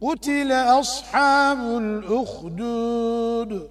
قتل أصحاب الأخدود